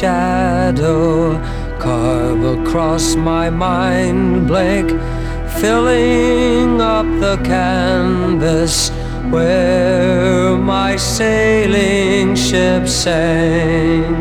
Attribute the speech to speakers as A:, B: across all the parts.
A: shadow carve across my mind blank, filling up the canvas where my sailing ship sank.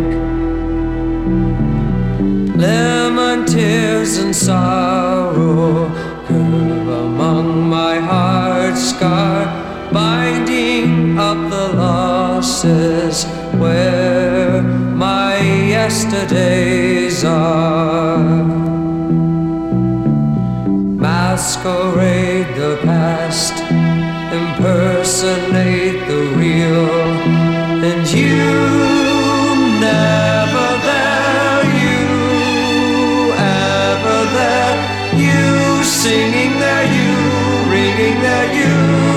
A: Lemon tears and sorrow curve among my heart's scar, binding up the losses where my yesterdays are. Masquerade the past, impersonate the real, and you never there, you ever there, you singing there, you ringing there, you, you.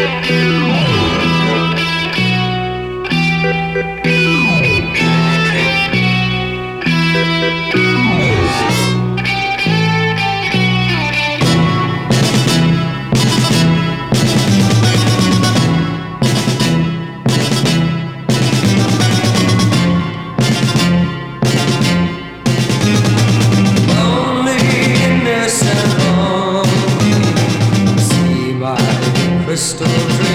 A: Always you, always you. Loneliness and lonely. See my crystal